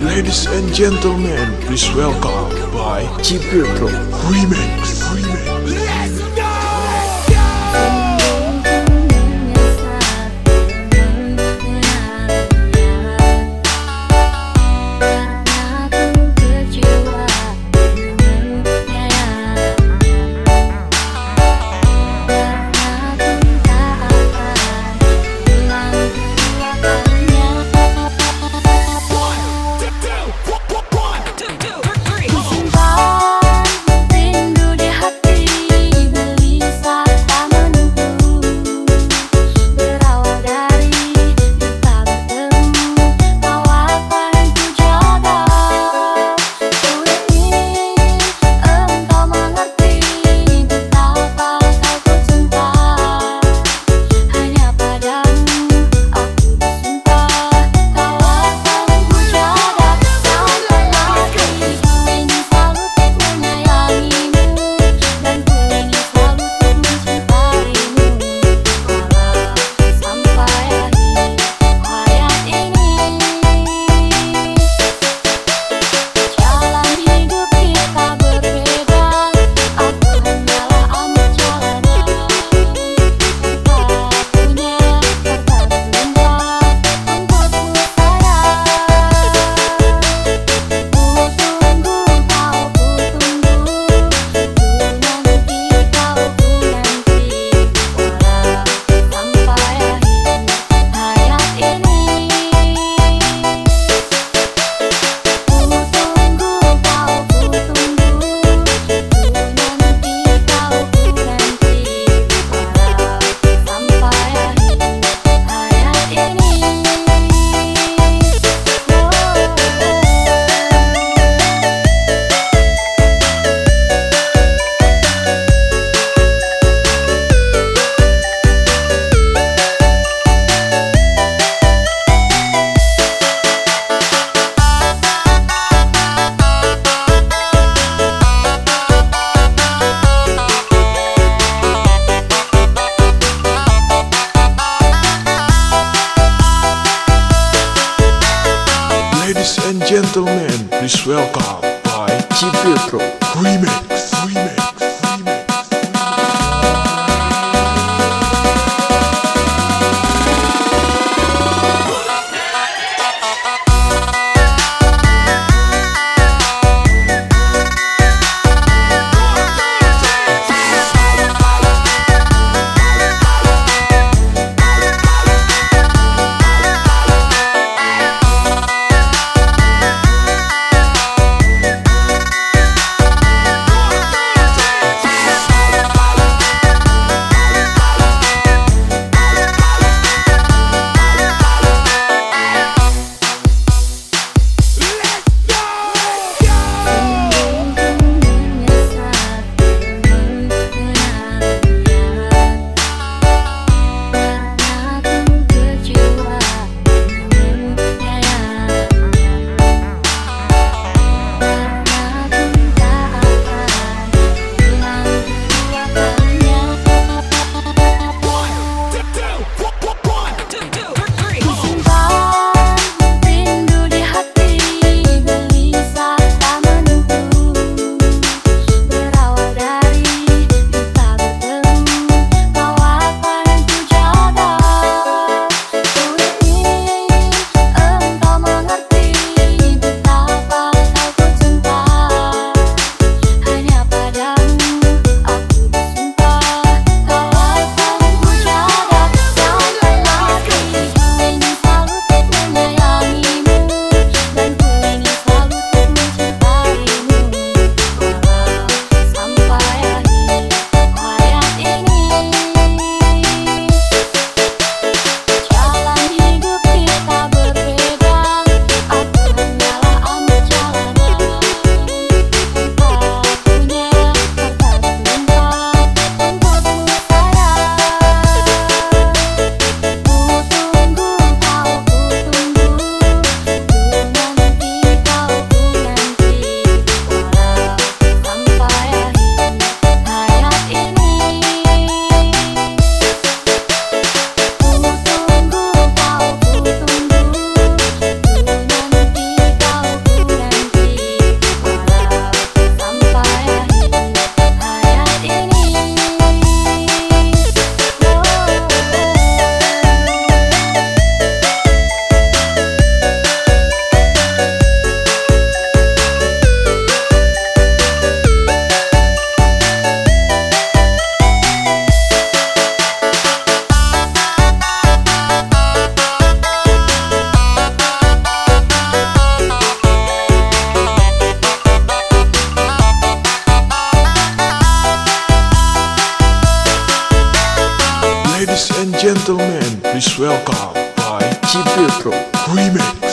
Ladies and gentlemen, please welcome by Gabriel Pro Remix. Remix. Ladies and gentlemen, please welcome by Chief Petro Remix. Remix. Gentlemen, please welcome by Cipetro Remix.